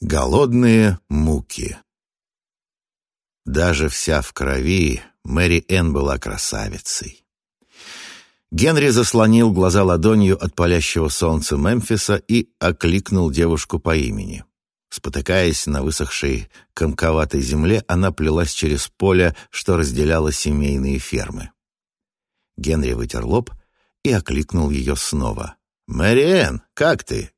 Голодные муки. Даже вся в крови, Мэри Энн была красавицей. Генри заслонил глаза ладонью от палящего солнца Мемфиса и окликнул девушку по имени. Спотыкаясь на высохшей комковатой земле, она плелась через поле, что разделяло семейные фермы. Генри вытер лоб и окликнул ее снова. «Мэриэн, как ты?»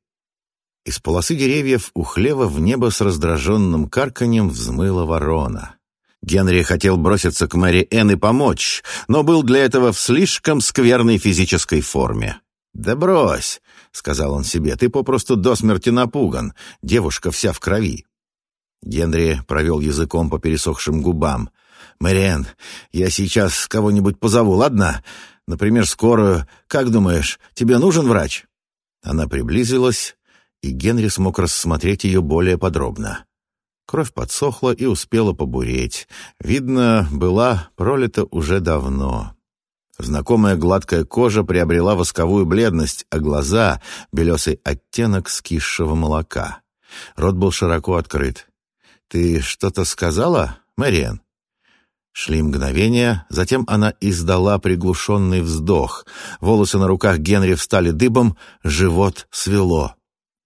Из полосы деревьев у хлева в небо с раздраженным карканьем взмыла ворона. Генри хотел броситься к Мэри Энн и помочь, но был для этого в слишком скверной физической форме. «Да брось», — сказал он себе, — «ты попросту до смерти напуган, девушка вся в крови». Генри провел языком по пересохшим губам. «Мэриэн, я сейчас кого-нибудь позову, ладно? Например, скорую. Как думаешь, тебе нужен врач?» Она приблизилась, и Генри смог рассмотреть ее более подробно. Кровь подсохла и успела побуреть. Видно, была пролита уже давно. Знакомая гладкая кожа приобрела восковую бледность, а глаза — белесый оттенок скисшего молока. Рот был широко открыт. «Ты что-то сказала, Мэриэн?» Шли мгновения, затем она издала приглушенный вздох. Волосы на руках Генри встали дыбом, живот свело.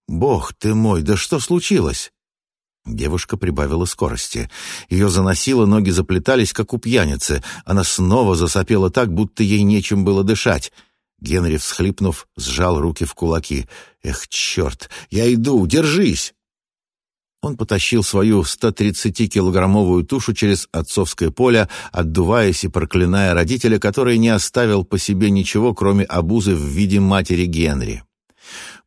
«Бог ты мой, да что случилось?» Девушка прибавила скорости. Ее заносило, ноги заплетались, как у пьяницы. Она снова засопела так, будто ей нечем было дышать. Генри, всхлипнув, сжал руки в кулаки. «Эх, черт! Я иду! Держись!» Он потащил свою 130-килограммовую тушу через отцовское поле, отдуваясь и проклиная родителя, который не оставил по себе ничего, кроме обузы в виде матери Генри.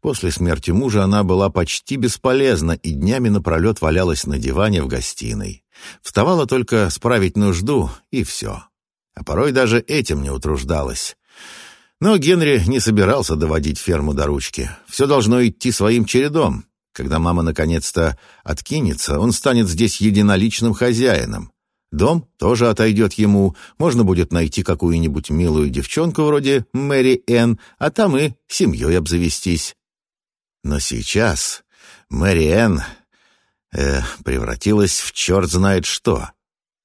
После смерти мужа она была почти бесполезна и днями напролет валялась на диване в гостиной. Вставала только справить нужду, и все. А порой даже этим не утруждалась. Но Генри не собирался доводить ферму до ручки. Все должно идти своим чередом. Когда мама наконец-то откинется, он станет здесь единоличным хозяином. Дом тоже отойдет ему, можно будет найти какую-нибудь милую девчонку вроде Мэри Энн, а там и семьей обзавестись. Но сейчас Мэри Энн э, превратилась в черт знает что.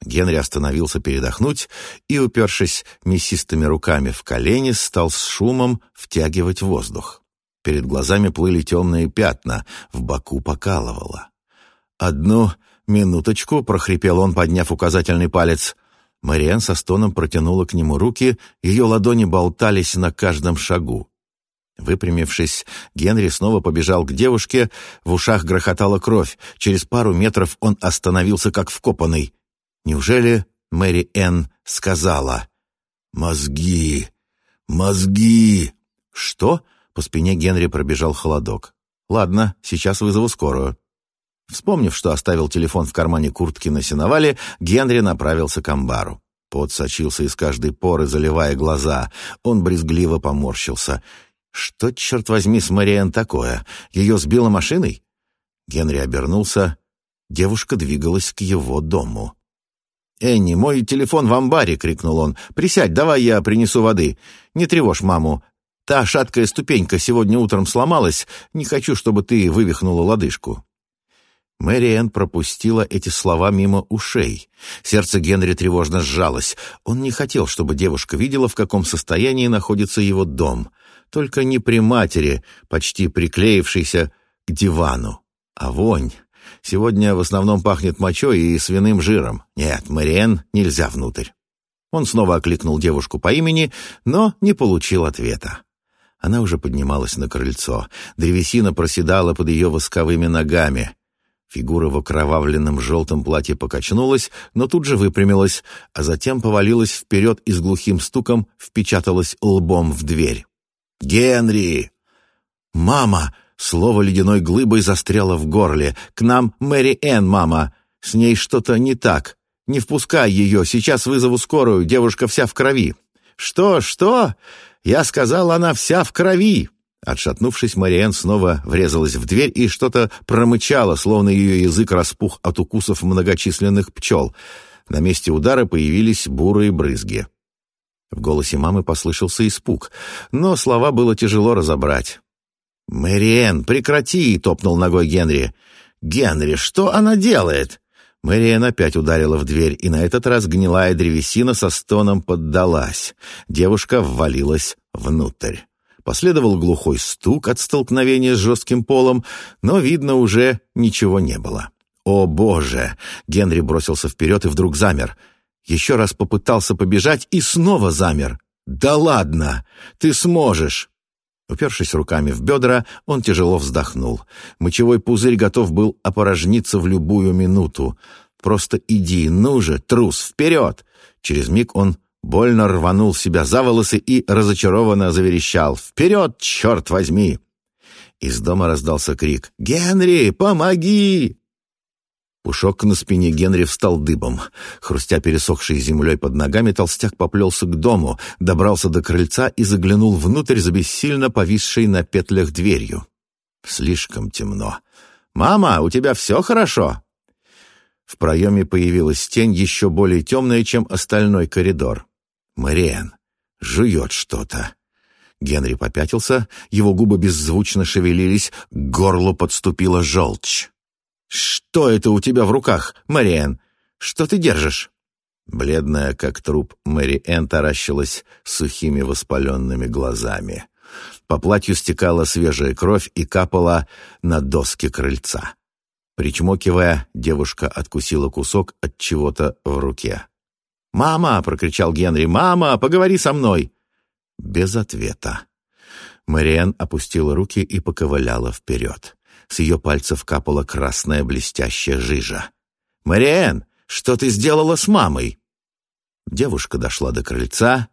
Генри остановился передохнуть и, упершись мясистыми руками в колени, стал с шумом втягивать воздух. Перед глазами плыли темные пятна, в боку покалывало. «Одну минуточку», — прохрипел он, подняв указательный палец. Мэриэн со стоном протянула к нему руки, ее ладони болтались на каждом шагу. Выпрямившись, Генри снова побежал к девушке, в ушах грохотала кровь. Через пару метров он остановился как вкопанный. Неужели Мэри Энн сказала «Мозги! Мозги!» «Что?» — по спине Генри пробежал холодок. «Ладно, сейчас вызову скорую». Вспомнив, что оставил телефон в кармане куртки на сеновале, Генри направился к амбару. Пот сочился из каждой поры, заливая глаза. Он брезгливо поморщился — что, черт возьми, с Мариэн такое? Ее сбила машиной? Генри обернулся. Девушка двигалась к его дому. «Энни, мой телефон в амбаре!» — крикнул он. «Присядь, давай я принесу воды. Не тревожь маму. Та шаткая ступенька сегодня утром сломалась. Не хочу, чтобы ты вывихнула лодыжку». Мэри пропустила эти слова мимо ушей. Сердце Генри тревожно сжалось. Он не хотел, чтобы девушка видела, в каком состоянии находится его дом только не при матери, почти приклеившейся к дивану. А вонь. Сегодня в основном пахнет мочой и свиным жиром. Нет, Мариэн нельзя внутрь. Он снова окликнул девушку по имени, но не получил ответа. Она уже поднималась на крыльцо. Древесина проседала под ее восковыми ногами. Фигура в окровавленном желтом платье покачнулась, но тут же выпрямилась, а затем повалилась вперед и с глухим стуком впечаталась лбом в дверь. «Генри!» «Мама!» Слово ледяной глыбой застряло в горле. «К нам Мэри Энн, мама! С ней что-то не так. Не впускай ее, сейчас вызову скорую, девушка вся в крови». «Что, что?» «Я сказал, она вся в крови!» Отшатнувшись, Мариэн снова врезалась в дверь и что-то промычала, словно ее язык распух от укусов многочисленных пчел. На месте удара появились бурые брызги. В голосе мамы послышался испуг, но слова было тяжело разобрать. «Мэриэн, прекрати!» — топнул ногой Генри. «Генри, что она делает?» Мэриэн опять ударила в дверь, и на этот раз гнилая древесина со стоном поддалась. Девушка ввалилась внутрь. Последовал глухой стук от столкновения с жестким полом, но, видно, уже ничего не было. «О, Боже!» Генри бросился вперед и вдруг замер. Еще раз попытался побежать и снова замер. «Да ладно! Ты сможешь!» Упершись руками в бедра, он тяжело вздохнул. Мочевой пузырь готов был опорожниться в любую минуту. «Просто иди, ну же, трус, вперед!» Через миг он больно рванул себя за волосы и разочарованно заверещал. «Вперед, черт возьми!» Из дома раздался крик. «Генри, помоги!» Пушок на спине Генри встал дыбом. Хрустя пересохшей землей под ногами, толстяк поплелся к дому, добрался до крыльца и заглянул внутрь за бессильно повисшей на петлях дверью. Слишком темно. «Мама, у тебя все хорошо?» В проеме появилась тень, еще более темная, чем остальной коридор. «Мариэн, жует что-то». Генри попятился, его губы беззвучно шевелились, к горлу подступила желчь. «Что это у тебя в руках, Мэриэн? Что ты держишь?» Бледная, как труп, Мэри Энн таращилась сухими воспаленными глазами. По платью стекала свежая кровь и капала на доски крыльца. Причмокивая, девушка откусила кусок от чего-то в руке. «Мама!» — прокричал Генри. «Мама, поговори со мной!» Без ответа. Мэриэн опустила руки и поковыляла вперед. С ее пальцев капала красная блестящая жижа. «Мариэн, что ты сделала с мамой?» Девушка дошла до крыльца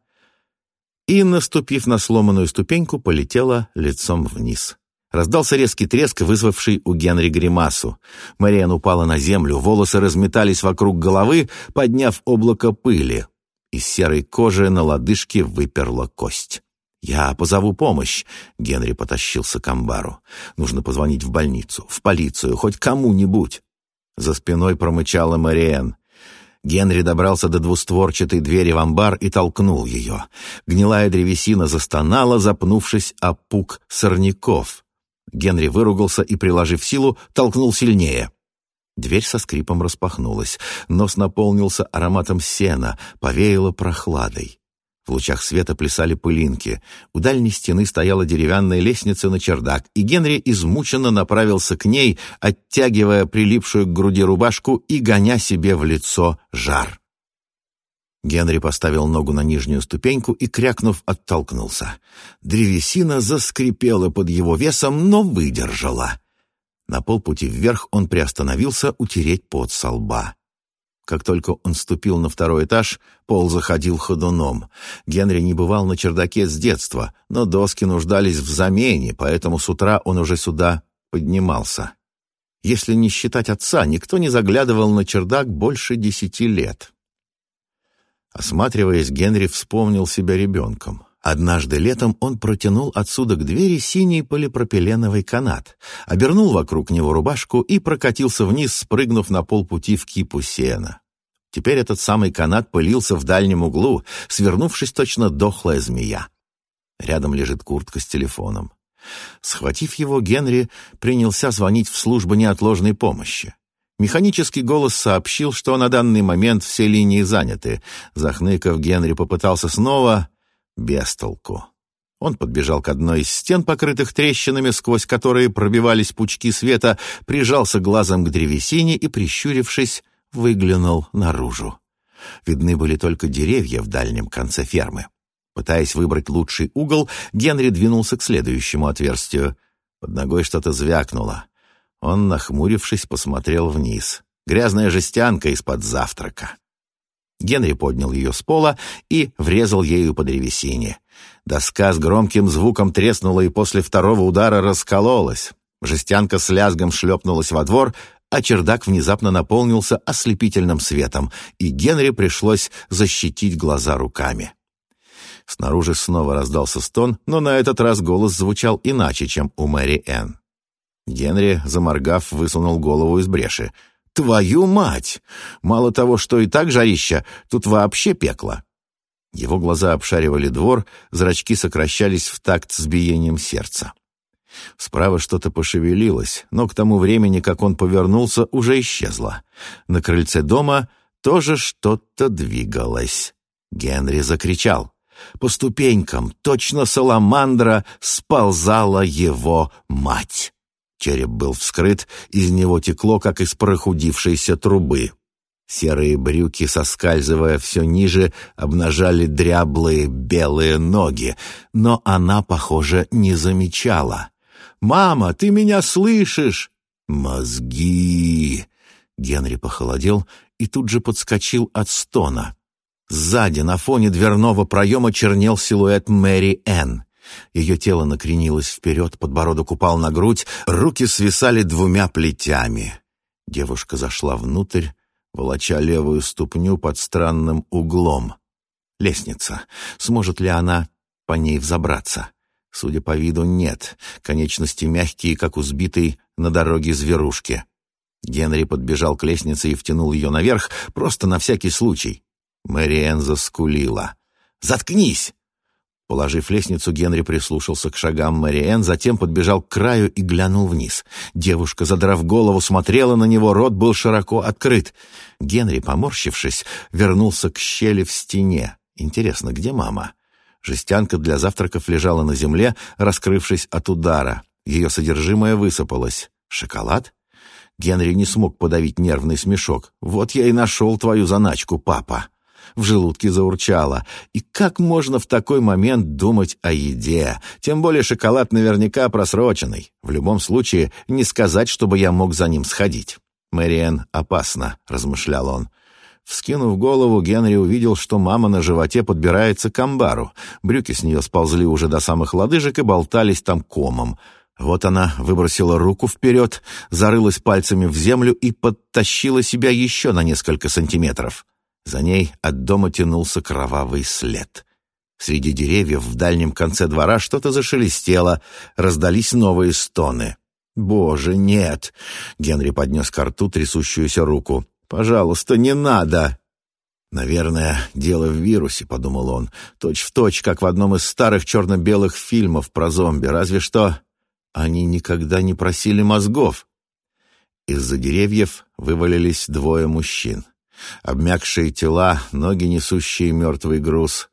и, наступив на сломанную ступеньку, полетела лицом вниз. Раздался резкий треск, вызвавший у Генри гримасу. Мариан упала на землю, волосы разметались вокруг головы, подняв облако пыли. Из серой кожи на лодыжке выперла кость. «Я позову помощь», — Генри потащился к амбару. «Нужно позвонить в больницу, в полицию, хоть кому-нибудь». За спиной промычала Мариэн. Генри добрался до двустворчатой двери в амбар и толкнул ее. Гнилая древесина застонала, запнувшись о пук сорняков. Генри выругался и, приложив силу, толкнул сильнее. Дверь со скрипом распахнулась. Нос наполнился ароматом сена, повеяло прохладой. В лучах света плясали пылинки. У дальней стены стояла деревянная лестница на чердак, и Генри измученно направился к ней, оттягивая прилипшую к груди рубашку и гоня себе в лицо жар. Генри поставил ногу на нижнюю ступеньку и, крякнув, оттолкнулся. Древесина заскрипела под его весом, но выдержала. На полпути вверх он приостановился утереть пот со лба. Как только он ступил на второй этаж, пол заходил ходуном. Генри не бывал на чердаке с детства, но доски нуждались в замене, поэтому с утра он уже сюда поднимался. Если не считать отца, никто не заглядывал на чердак больше десяти лет. Осматриваясь, Генри вспомнил себя ребенком. Однажды летом он протянул отсюда к двери синий полипропиленовый канат, обернул вокруг него рубашку и прокатился вниз, спрыгнув на полпути в кипу сена. Теперь этот самый канат пылился в дальнем углу, свернувшись точно дохлая змея. Рядом лежит куртка с телефоном. Схватив его, Генри принялся звонить в службу неотложной помощи. Механический голос сообщил, что на данный момент все линии заняты. Захныков, Генри попытался снова, без толку. Он подбежал к одной из стен, покрытых трещинами, сквозь которые пробивались пучки света, прижался глазом к древесине и, прищурившись, выглянул наружу. Видны были только деревья в дальнем конце фермы. Пытаясь выбрать лучший угол, Генри двинулся к следующему отверстию. Под ногой что-то звякнуло. Он, нахмурившись, посмотрел вниз. Грязная жестянка из-под завтрака. Генри поднял ее с пола и врезал ею по древесине. Доска с громким звуком треснула и после второго удара раскололась. Жестянка с лязгом шлепнулась во двор, а чердак внезапно наполнился ослепительным светом, и Генри пришлось защитить глаза руками. Снаружи снова раздался стон, но на этот раз голос звучал иначе, чем у Мэри Энн. Генри, заморгав, высунул голову из бреши. «Твою мать! Мало того, что и так жарища, тут вообще пекло!» Его глаза обшаривали двор, зрачки сокращались в такт с биением сердца. Справа что-то пошевелилось, но к тому времени, как он повернулся, уже исчезло. На крыльце дома тоже что-то двигалось. Генри закричал. По ступенькам, точно саламандра, сползала его мать. Череп был вскрыт, из него текло, как из прохудившейся трубы. Серые брюки, соскальзывая все ниже, обнажали дряблые белые ноги, но она, похоже, не замечала. «Мама, ты меня слышишь?» «Мозги!» Генри похолодел и тут же подскочил от стона. Сзади, на фоне дверного проема, чернел силуэт Мэри Энн. Ее тело накренилось вперед, подбородок упал на грудь, руки свисали двумя плетями. Девушка зашла внутрь, волоча левую ступню под странным углом. Лестница. Сможет ли она по ней взобраться? Судя по виду, нет. Конечности мягкие, как у сбитой на дороге зверушки. Генри подбежал к лестнице и втянул ее наверх, просто на всякий случай. Мэриэн заскулила. «Заткнись!» Положив лестницу, Генри прислушался к шагам Мэриэн, затем подбежал к краю и глянул вниз. Девушка, задрав голову, смотрела на него, рот был широко открыт. Генри, поморщившись, вернулся к щели в стене. Интересно, где мама? Жестянка для завтраков лежала на земле, раскрывшись от удара. Ее содержимое высыпалось. Шоколад? Генри не смог подавить нервный смешок. «Вот я и нашел твою заначку, папа!» В желудке заурчало. И как можно в такой момент думать о еде? Тем более шоколад наверняка просроченный. В любом случае, не сказать, чтобы я мог за ним сходить. «Мэриэн, опасно», — размышлял он. Вскинув голову, Генри увидел, что мама на животе подбирается к амбару. Брюки с нее сползли уже до самых лодыжек и болтались там комом. Вот она выбросила руку вперед, зарылась пальцами в землю и подтащила себя еще на несколько сантиметров. За ней от дома тянулся кровавый след. Среди деревьев в дальнем конце двора что-то зашелестело, раздались новые стоны. «Боже, нет!» — Генри поднес к рту трясущуюся руку. «Пожалуйста, не надо!» «Наверное, дело в вирусе», — подумал он, точь в точь, как в одном из старых черно-белых фильмов про зомби, разве что они никогда не просили мозгов. Из-за деревьев вывалились двое мужчин. Обмякшие тела, ноги, несущие мертвый груз.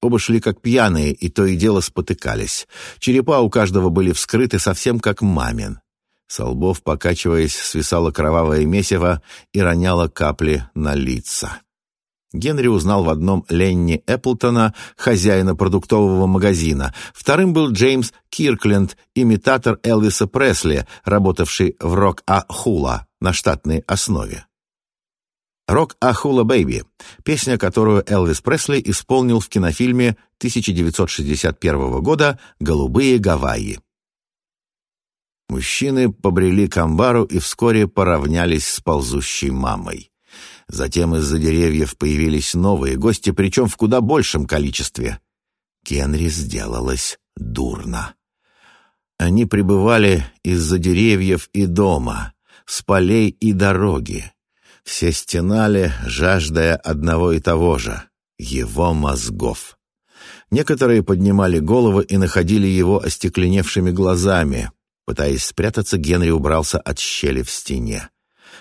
Оба шли как пьяные, и то и дело спотыкались. Черепа у каждого были вскрыты совсем как мамин. Со лбов, покачиваясь, свисало кровавое месиво и роняло капли на лица. Генри узнал в одном Ленни Эпплтона, хозяина продуктового магазина. Вторым был Джеймс Киркленд, имитатор Элвиса Пресли, работавший в Рок-А-Хула на штатной основе. «Рок-А-Хула Бэйби» — песня, которую Элвис Пресли исполнил в кинофильме 1961 года «Голубые Гавайи». Мужчины побрели к амбару и вскоре поравнялись с ползущей мамой. Затем из-за деревьев появились новые гости, причем в куда большем количестве. Генри сделалось дурно. Они пребывали из-за деревьев и дома, с полей и дороги. Все стенали, жаждая одного и того же — его мозгов. Некоторые поднимали головы и находили его остекленевшими глазами. Пытаясь спрятаться, Генри убрался от щели в стене.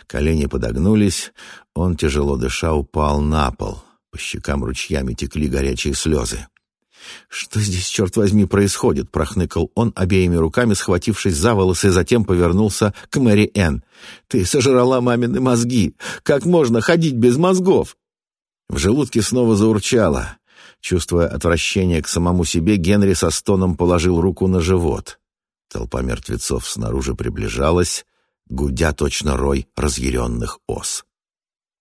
Колени подогнулись, он, тяжело дыша, упал на пол. По щекам ручьями текли горячие слезы. «Что здесь, черт возьми, происходит?» — прохныкал он, обеими руками схватившись за волосы, затем повернулся к Мэри Энн. «Ты сожрала мамины мозги! Как можно ходить без мозгов?» В желудке снова заурчало. Чувствуя отвращение к самому себе, Генри со стоном положил руку на живот. Толпа мертвецов снаружи приближалась, гудя точно рой разъяренных ос.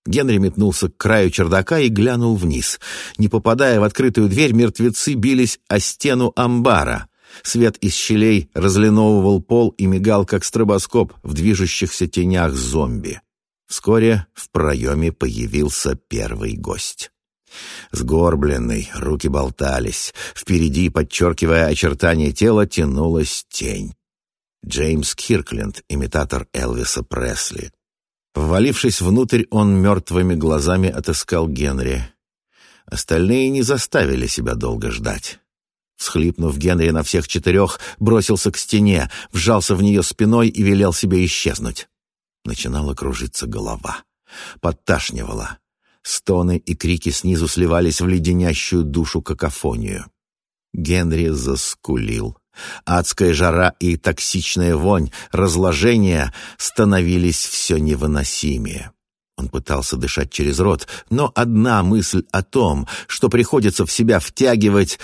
Генри метнулся к краю чердака и глянул вниз. Не попадая в открытую дверь, мертвецы бились о стену амбара. Свет из щелей разлиновывал пол и мигал, как стробоскоп в движущихся тенях зомби. Вскоре в проеме появился первый гость. Сгорбленный, руки болтались. Впереди, подчеркивая очертания тела, тянулась тень. Джеймс Киркленд, имитатор Элвиса Пресли. Ввалившись внутрь, он мертвыми глазами отыскал Генри. Остальные не заставили себя долго ждать. Всхлипнув, Генри на всех четырех бросился к стене, вжался в нее спиной и велел себе исчезнуть. Начинала кружиться голова. Подташнивала. Стоны и крики снизу сливались в леденящую душу какофонию. Генри заскулил. Адская жара и токсичная вонь, разложение становились все невыносимее. Он пытался дышать через рот, но одна мысль о том, что приходится в себя втягивать,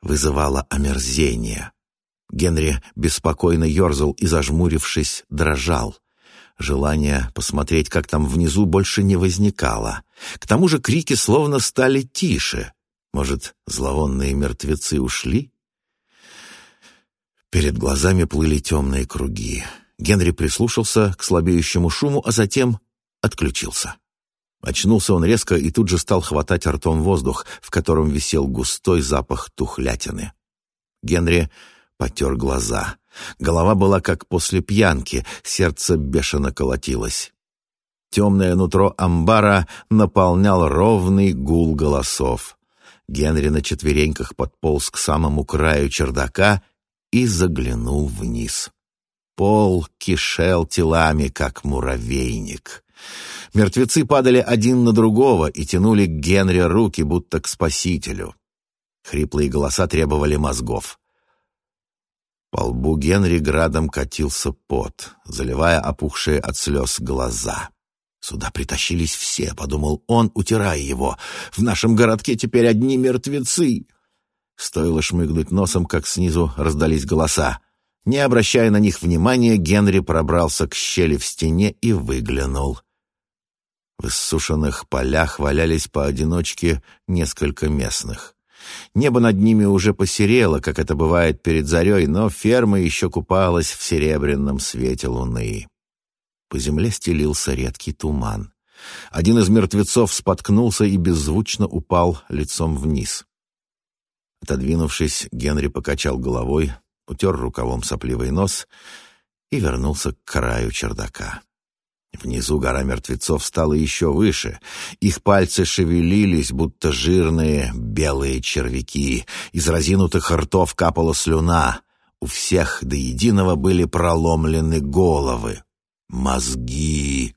вызывала омерзение. Генри беспокойно ерзал и, зажмурившись, дрожал. Желание посмотреть, как там внизу, больше не возникало. К тому же крики словно стали тише. Может, зловонные мертвецы ушли? Перед глазами плыли темные круги. Генри прислушался к слабеющему шуму, а затем отключился. Очнулся он резко и тут же стал хватать ртом воздух, в котором висел густой запах тухлятины. Генри потер глаза. Голова была как после пьянки, сердце бешено колотилось. Темное нутро амбара наполнял ровный гул голосов. Генри на четвереньках подполз к самому краю чердака и заглянул вниз. Пол кишел телами, как муравейник. Мертвецы падали один на другого и тянули к Генри руки, будто к спасителю. Хриплые голоса требовали мозгов. По лбу Генри градом катился пот, заливая опухшие от слез глаза. «Сюда притащились все», — подумал он, утирая его. «В нашем городке теперь одни мертвецы». Стоило шмыгнуть носом, как снизу раздались голоса. Не обращая на них внимания, Генри пробрался к щели в стене и выглянул. В иссушенных полях валялись поодиночке несколько местных. Небо над ними уже посерело, как это бывает перед зарей, но ферма еще купалась в серебряном свете луны. По земле стелился редкий туман. Один из мертвецов споткнулся и беззвучно упал лицом вниз. Отодвинувшись, Генри покачал головой, утер рукавом сопливый нос и вернулся к краю чердака. Внизу гора мертвецов стала еще выше. Их пальцы шевелились, будто жирные белые червяки. Из разинутых ртов капала слюна. У всех до единого были проломлены головы. Мозги.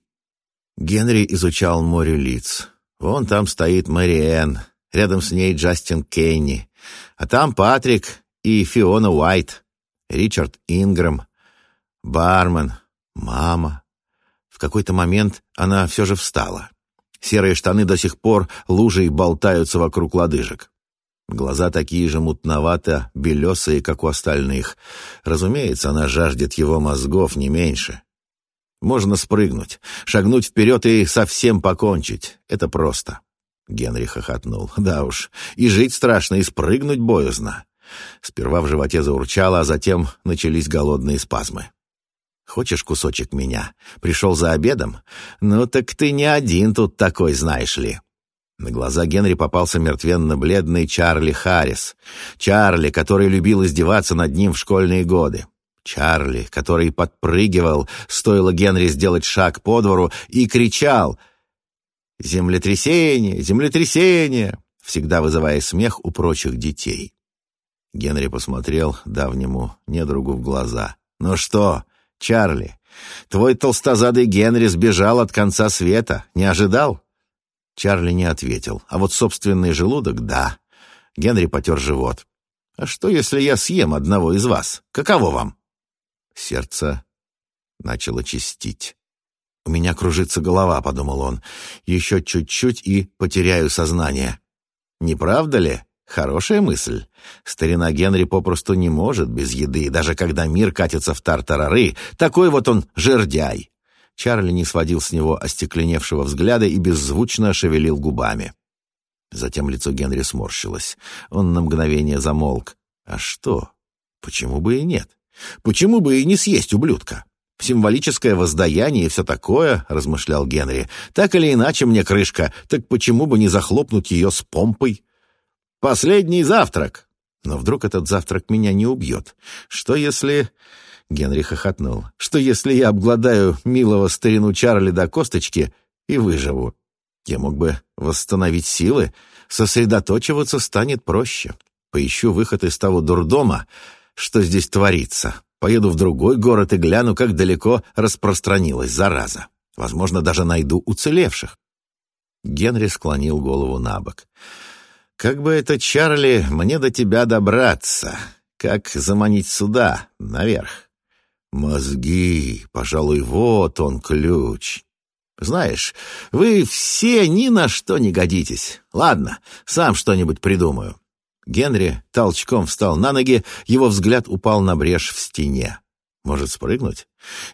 Генри изучал море лиц. Вон там стоит Мэри рядом с ней Джастин Кенни, а там Патрик и Фиона Уайт, Ричард Ингрэм, бармен, мама. В какой-то момент она все же встала. Серые штаны до сих пор лужей болтаются вокруг лодыжек. Глаза такие же мутновато, белесые, как у остальных. Разумеется, она жаждет его мозгов не меньше. Можно спрыгнуть, шагнуть вперед и совсем покончить. Это просто. Генри хохотнул. Да уж, и жить страшно, и спрыгнуть боязно. Сперва в животе заурчало, а затем начались голодные спазмы. Хочешь кусочек меня? Пришел за обедом? Ну так ты не один тут такой, знаешь ли». На глаза Генри попался мертвенно-бледный Чарли Харрис. Чарли, который любил издеваться над ним в школьные годы. Чарли, который подпрыгивал, стоило Генри сделать шаг по двору, и кричал «Землетрясение! Землетрясение!», всегда вызывая смех у прочих детей. Генри посмотрел давнему недругу в глаза. «Ну что, Чарли, твой толстозадый Генри сбежал от конца света. Не ожидал?» Чарли не ответил, а вот собственный желудок — да. Генри потер живот. «А что, если я съем одного из вас? Каково вам?» Сердце начало чистить. «У меня кружится голова», — подумал он. «Еще чуть-чуть и потеряю сознание». «Не правда ли?» Хорошая мысль. Старина Генри попросту не может без еды, даже когда мир катится в тартарары. Такой вот он жердяй. Чарли не сводил с него остекленевшего взгляда и беззвучно шевелил губами. Затем лицо Генри сморщилось. Он на мгновение замолк. А что? Почему бы и нет? Почему бы и не съесть ублюдка? Символическое воздаяние и все такое, размышлял Генри. Так или иначе мне крышка, так почему бы не захлопнуть ее с помпой? Последний завтрак. Но вдруг этот завтрак меня не убьет? Что если... Генри хохотнул. Что если я обгладаю милого старину Чарли до косточки и выживу? Я мог бы восстановить силы, сосредоточиваться станет проще. поищу выход из того дурдома, что здесь творится. Поеду в другой город и гляну, как далеко распространилась зараза. Возможно, даже найду уцелевших. Генри склонил голову на бок. «Как бы это, Чарли, мне до тебя добраться? Как заманить сюда, наверх?» «Мозги, пожалуй, вот он ключ. Знаешь, вы все ни на что не годитесь. Ладно, сам что-нибудь придумаю». Генри толчком встал на ноги, его взгляд упал на брешь в стене. «Может, спрыгнуть?»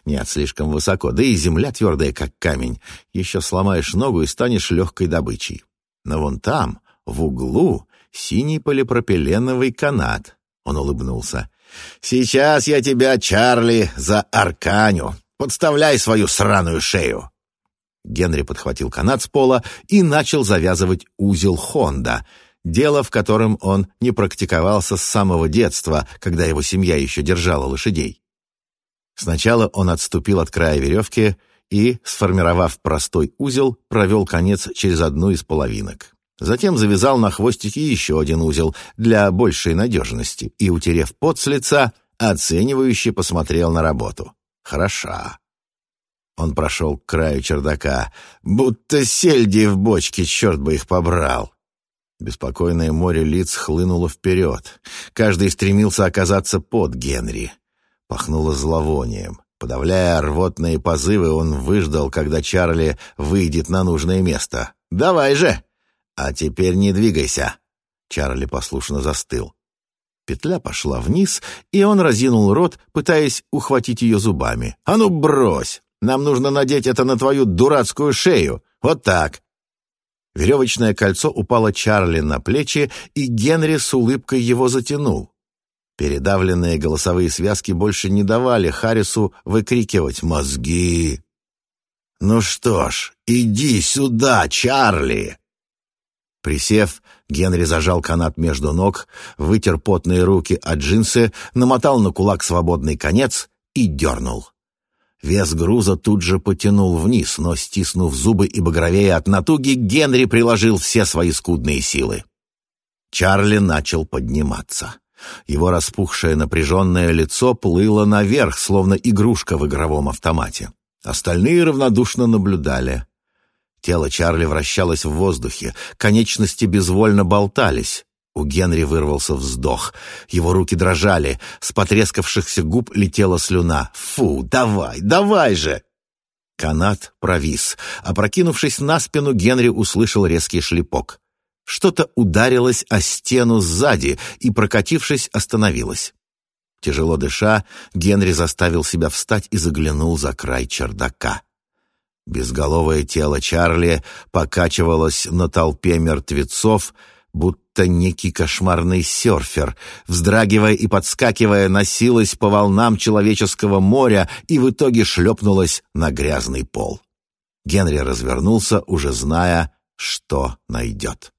«Нет, слишком высоко, да и земля твердая, как камень. Еще сломаешь ногу и станешь легкой добычей. Но вон там, в углу, синий полипропиленовый канат». Он улыбнулся. «Сейчас я тебя, Чарли, за арканю. Подставляй свою сраную шею!» Генри подхватил канат с пола и начал завязывать узел Хонда, дело в котором он не практиковался с самого детства, когда его семья еще держала лошадей. Сначала он отступил от края веревки и, сформировав простой узел, провел конец через одну из половинок. Затем завязал на хвостике еще один узел для большей надежности и, утерев пот с лица, оценивающе посмотрел на работу. «Хороша». Он прошел к краю чердака. «Будто сельди в бочке, черт бы их побрал!» Беспокойное море лиц хлынуло вперед. Каждый стремился оказаться под Генри. Пахнуло зловонием. Подавляя рвотные позывы, он выждал, когда Чарли выйдет на нужное место. «Давай же!» «А теперь не двигайся!» Чарли послушно застыл. Петля пошла вниз, и он разинул рот, пытаясь ухватить ее зубами. «А ну, брось! Нам нужно надеть это на твою дурацкую шею! Вот так!» Веревочное кольцо упало Чарли на плечи, и Генри с улыбкой его затянул. Передавленные голосовые связки больше не давали Харрису выкрикивать «Мозги!». «Ну что ж, иди сюда, Чарли!» Присев, Генри зажал канат между ног, вытер потные руки от джинсы, намотал на кулак свободный конец и дернул. Вес груза тут же потянул вниз, но, стиснув зубы и багровея от натуги, Генри приложил все свои скудные силы. Чарли начал подниматься. Его распухшее напряженное лицо плыло наверх, словно игрушка в игровом автомате. Остальные равнодушно наблюдали. Тело Чарли вращалось в воздухе, конечности безвольно болтались. У Генри вырвался вздох. Его руки дрожали, с потрескавшихся губ летела слюна. «Фу, давай, давай же!» Канат провис. Опрокинувшись на спину, Генри услышал резкий шлепок. Что-то ударилось о стену сзади и, прокатившись, остановилось. Тяжело дыша, Генри заставил себя встать и заглянул за край чердака. Безголовое тело Чарли покачивалось на толпе мертвецов, будто некий кошмарный серфер, вздрагивая и подскакивая, носилось по волнам человеческого моря и в итоге шлепнулось на грязный пол. Генри развернулся, уже зная, что найдет.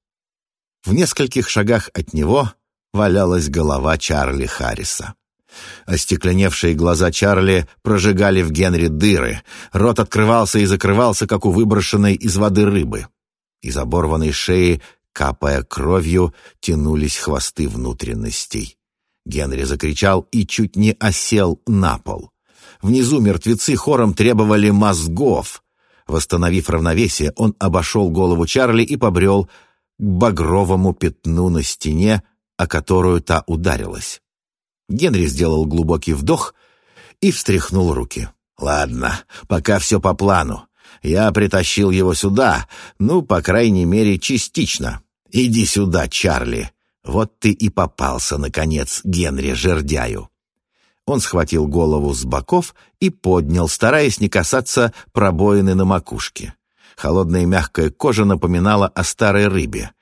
В нескольких шагах от него валялась голова Чарли Харриса. Остекленевшие глаза Чарли прожигали в Генри дыры. Рот открывался и закрывался, как у выброшенной из воды рыбы. Из оборванной шеи, капая кровью, тянулись хвосты внутренностей. Генри закричал и чуть не осел на пол. Внизу мертвецы хором требовали мозгов. Восстановив равновесие, он обошел голову Чарли и побрел к багровому пятну на стене, о которую та ударилась. Генри сделал глубокий вдох и встряхнул руки. «Ладно, пока все по плану. Я притащил его сюда, ну, по крайней мере, частично. Иди сюда, Чарли. Вот ты и попался, наконец, Генри Жердяю». Он схватил голову с боков и поднял, стараясь не касаться пробоины на макушке. Холодная мягкая кожа напоминала о старой рыбе.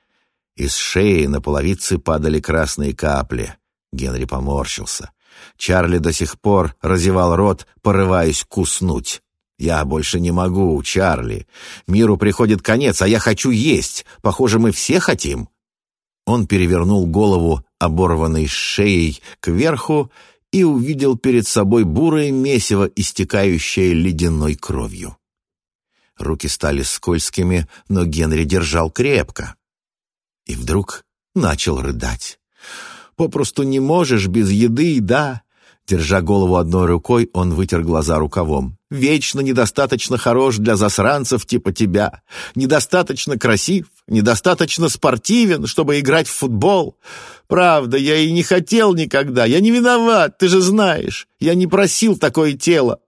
Из шеи на половице падали красные капли. Генри поморщился. Чарли до сих пор разевал рот, порываясь куснуть. «Я больше не могу, Чарли. Миру приходит конец, а я хочу есть. Похоже, мы все хотим». Он перевернул голову, оборванной шеей, кверху и увидел перед собой бурое месиво, истекающее ледяной кровью. Руки стали скользкими, но Генри держал крепко. И вдруг начал рыдать. Попросту не можешь без еды, да?» Держа голову одной рукой, он вытер глаза рукавом. «Вечно недостаточно хорош для засранцев типа тебя. Недостаточно красив, недостаточно спортивен, чтобы играть в футбол. Правда, я и не хотел никогда. Я не виноват, ты же знаешь. Я не просил такое тело.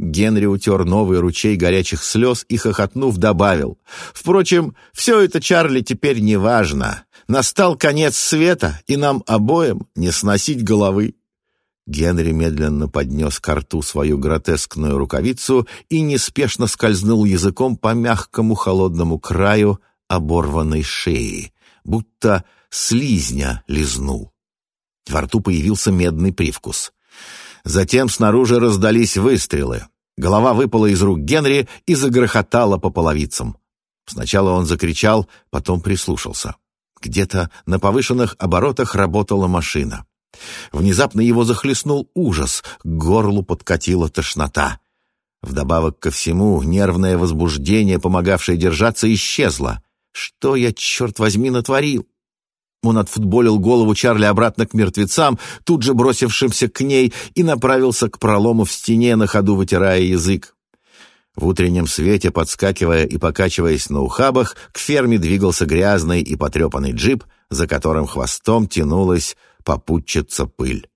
Генри утер новый ручей горячих слез и, хохотнув, добавил. «Впрочем, все это, Чарли, теперь не важно. Настал конец света, и нам обоим не сносить головы». Генри медленно поднес к рту свою гротескную рукавицу и неспешно скользнул языком по мягкому холодному краю оборванной шеи, будто слизня лизнул. Во рту появился медный привкус. Затем снаружи раздались выстрелы. Голова выпала из рук Генри и загрохотала по половицам. Сначала он закричал, потом прислушался. Где-то на повышенных оборотах работала машина. Внезапно его захлестнул ужас, к горлу подкатила тошнота. Вдобавок ко всему, нервное возбуждение, помогавшее держаться, исчезло. Что я, черт возьми, натворил? Он отфутболил голову Чарли обратно к мертвецам, тут же бросившимся к ней, и направился к пролому в стене, на ходу вытирая язык. В утреннем свете, подскакивая и покачиваясь на ухабах, к ферме двигался грязный и потрепанный джип, за которым хвостом тянулась попутчица пыль.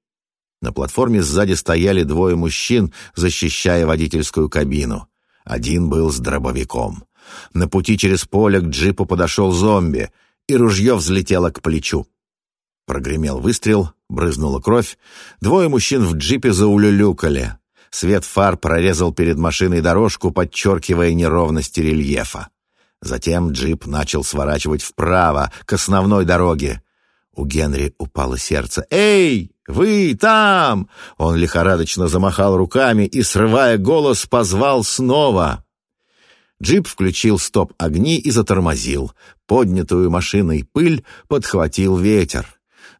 На платформе сзади стояли двое мужчин, защищая водительскую кабину. Один был с дробовиком. На пути через поле к джипу подошел зомби — и ружье взлетело к плечу. Прогремел выстрел, брызнула кровь. Двое мужчин в джипе заулюлюкали. Свет фар прорезал перед машиной дорожку, подчеркивая неровности рельефа. Затем джип начал сворачивать вправо, к основной дороге. У Генри упало сердце. «Эй, вы там!» Он лихорадочно замахал руками и, срывая голос, позвал снова. Джип включил стоп-огни и затормозил. Поднятую машиной пыль подхватил ветер.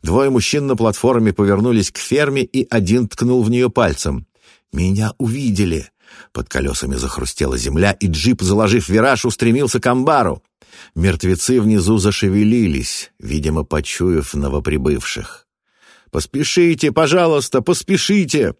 Двое мужчин на платформе повернулись к ферме, и один ткнул в нее пальцем. «Меня увидели!» Под колесами захрустела земля, и джип, заложив вираж, устремился к амбару. Мертвецы внизу зашевелились, видимо, почуяв новоприбывших. «Поспешите, пожалуйста, поспешите!»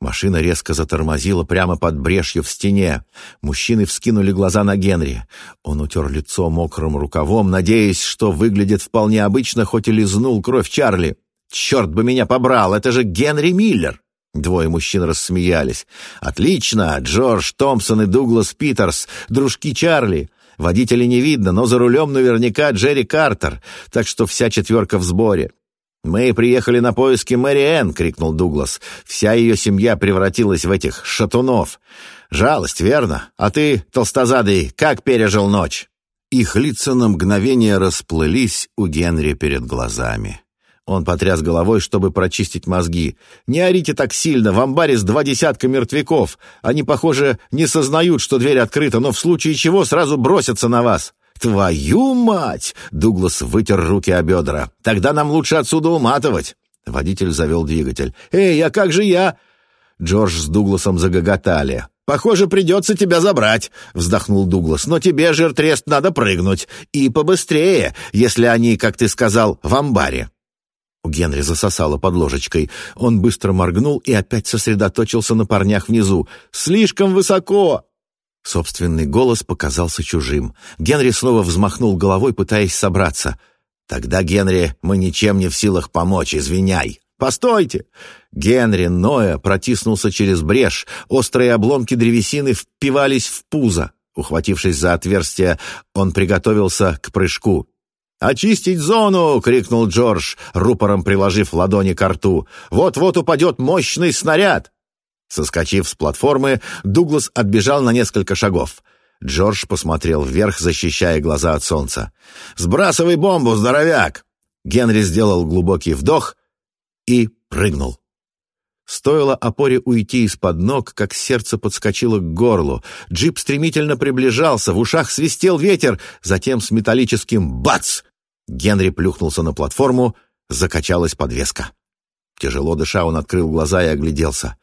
Машина резко затормозила прямо под брешью в стене. Мужчины вскинули глаза на Генри. Он утер лицо мокрым рукавом, надеясь, что выглядит вполне обычно, хоть и лизнул кровь Чарли. «Черт бы меня побрал! Это же Генри Миллер!» Двое мужчин рассмеялись. «Отлично! Джордж Томпсон и Дуглас Питерс, дружки Чарли. Водителя не видно, но за рулем наверняка Джерри Картер, так что вся четверка в сборе. «Мы приехали на поиски Мэри Энн!» — крикнул Дуглас. «Вся ее семья превратилась в этих шатунов. Жалость, верно? А ты, толстозадый, как пережил ночь?» Их лица на мгновение расплылись у Генри перед глазами. Он потряс головой, чтобы прочистить мозги. «Не орите так сильно, в амбаре с два десятка мертвяков. Они, похоже, не сознают, что дверь открыта, но в случае чего сразу бросятся на вас. «Твою мать!» — Дуглас вытер руки о бедра. «Тогда нам лучше отсюда уматывать!» Водитель завел двигатель. «Эй, а как же я?» Джордж с Дугласом загоготали. «Похоже, придется тебя забрать», — вздохнул Дуглас. «Но тебе, жиртрест, надо прыгнуть. И побыстрее, если они, как ты сказал, в амбаре». У Генри засосало под ложечкой. Он быстро моргнул и опять сосредоточился на парнях внизу. «Слишком высоко!» Собственный голос показался чужим. Генри снова взмахнул головой, пытаясь собраться. «Тогда, Генри, мы ничем не в силах помочь, извиняй!» «Постойте!» Генри, Ноя, протиснулся через брешь. Острые обломки древесины впивались в пузо. Ухватившись за отверстие, он приготовился к прыжку. «Очистить зону!» — крикнул Джордж, рупором приложив ладони к рту. «Вот-вот упадет мощный снаряд!» Соскочив с платформы, Дуглас отбежал на несколько шагов. Джордж посмотрел вверх, защищая глаза от солнца. «Сбрасывай бомбу, здоровяк!» Генри сделал глубокий вдох и прыгнул. Стоило опоре уйти из-под ног, как сердце подскочило к горлу. Джип стремительно приближался, в ушах свистел ветер, затем с металлическим «бац!» Генри плюхнулся на платформу, закачалась подвеска. Тяжело дыша, он открыл глаза и огляделся.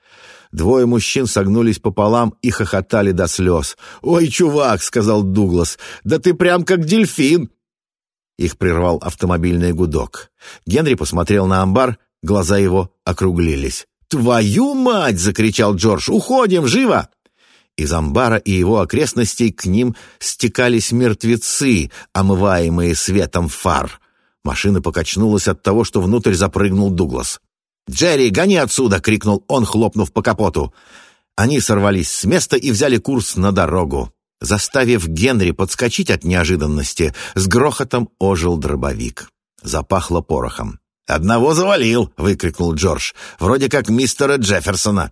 Двое мужчин согнулись пополам и хохотали до слез. «Ой, чувак!» — сказал Дуглас. «Да ты прям как дельфин!» Их прервал автомобильный гудок. Генри посмотрел на амбар, глаза его округлились. «Твою мать!» — закричал Джордж. «Уходим! Живо!» Из амбара и его окрестностей к ним стекались мертвецы, омываемые светом фар. Машина покачнулась от того, что внутрь запрыгнул Дуглас. «Джерри, гони отсюда!» — крикнул он, хлопнув по капоту. Они сорвались с места и взяли курс на дорогу. Заставив Генри подскочить от неожиданности, с грохотом ожил дробовик. Запахло порохом. «Одного завалил!» — выкрикнул Джордж. «Вроде как мистера Джефферсона!»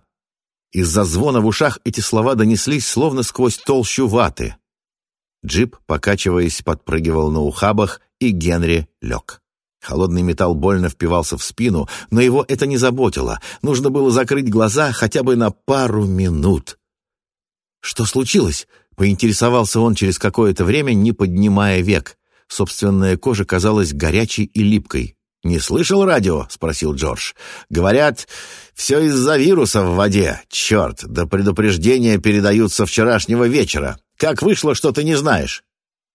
Из-за звона в ушах эти слова донеслись, словно сквозь толщу ваты. Джип, покачиваясь, подпрыгивал на ухабах, и Генри лег. Холодный металл больно впивался в спину, но его это не заботило. Нужно было закрыть глаза хотя бы на пару минут. «Что случилось?» — поинтересовался он через какое-то время, не поднимая век. Собственная кожа казалась горячей и липкой. «Не слышал радио?» — спросил Джордж. «Говорят, все из-за вируса в воде. Черт, до предупреждения передают со вчерашнего вечера. Как вышло, что ты не знаешь?»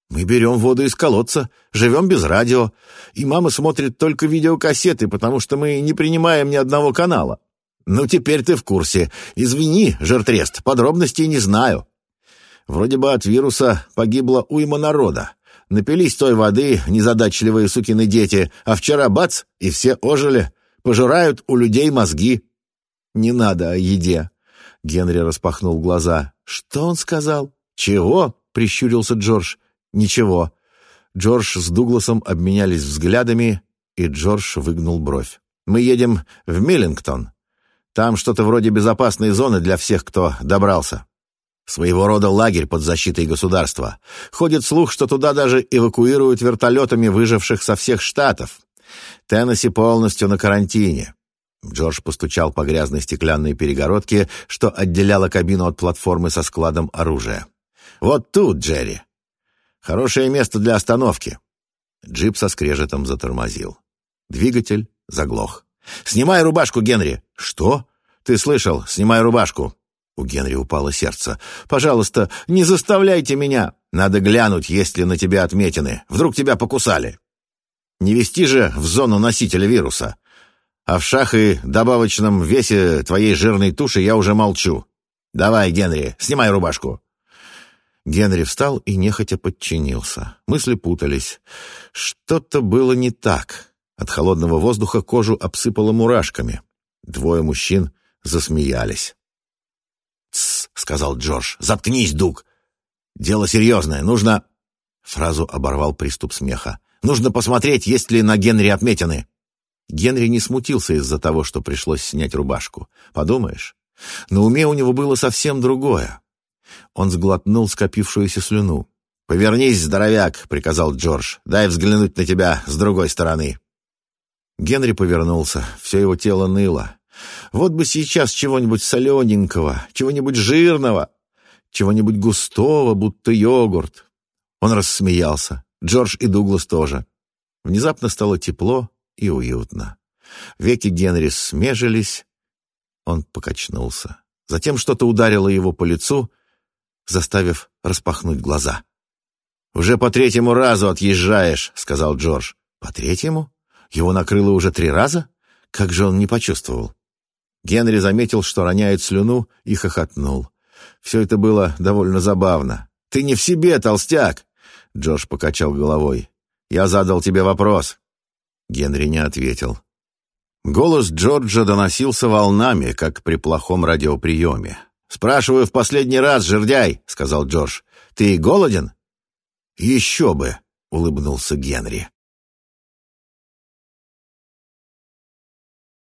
Мы берем воду из колодца, живем без радио, и мама смотрит только видеокассеты, потому что мы не принимаем ни одного канала. Ну, теперь ты в курсе. Извини, жертрест, подробностей не знаю. Вроде бы от вируса погибло уйма народа. Напились той воды незадачливые сукины дети, а вчера бац, и все ожили, пожирают у людей мозги. Не надо о еде. Генри распахнул глаза. Что он сказал? Чего? Прищурился Джордж. «Ничего». Джордж с Дугласом обменялись взглядами, и Джордж выгнул бровь. «Мы едем в Миллингтон. Там что-то вроде безопасной зоны для всех, кто добрался. Своего рода лагерь под защитой государства. Ходит слух, что туда даже эвакуируют вертолетами выживших со всех штатов. Теннесси полностью на карантине». Джордж постучал по грязной стеклянной перегородке, что отделяла кабину от платформы со складом оружия. «Вот тут, Джерри. Хорошее место для остановки». Джип со скрежетом затормозил. Двигатель заглох. «Снимай рубашку, Генри!» «Что?» «Ты слышал? Снимай рубашку!» У Генри упало сердце. «Пожалуйста, не заставляйте меня!» «Надо глянуть, есть ли на тебя отметины. Вдруг тебя покусали!» «Не вести же в зону носителя вируса!» «А в шах и добавочном весе твоей жирной туши я уже молчу!» «Давай, Генри, снимай рубашку!» Генри встал и нехотя подчинился. Мысли путались. Что-то было не так. От холодного воздуха кожу обсыпало мурашками. Двое мужчин засмеялись. Сказал Джордж, — «заткнись, Дуг! Дело серьезное, нужно...» Фразу оборвал приступ смеха. «Нужно посмотреть, есть ли на Генри отметины». Генри не смутился из-за того, что пришлось снять рубашку. Подумаешь, на уме у него было совсем другое. Он сглотнул скопившуюся слюну. «Повернись, здоровяк!» — приказал Джордж. «Дай взглянуть на тебя с другой стороны». Генри повернулся. Все его тело ныло. Вот бы сейчас чего-нибудь солененького, чего-нибудь жирного, чего-нибудь густого, будто йогурт. Он рассмеялся. Джордж и Дуглас тоже. Внезапно стало тепло и уютно. Веки Генри смежились. Он покачнулся. Затем что-то ударило его по лицу — заставив распахнуть глаза. «Уже по третьему разу отъезжаешь», — сказал Джордж. «По третьему? Его накрыло уже три раза? Как же он не почувствовал?» Генри заметил, что роняет слюну, и хохотнул. Все это было довольно забавно. «Ты не в себе, толстяк!» Джордж покачал головой. «Я задал тебе вопрос». Генри не ответил. Голос Джорджа доносился волнами, как при плохом радиоприеме. «Спрашиваю в последний раз, жердяй», — сказал Джордж. «Ты голоден?» «Еще бы», — улыбнулся Генри.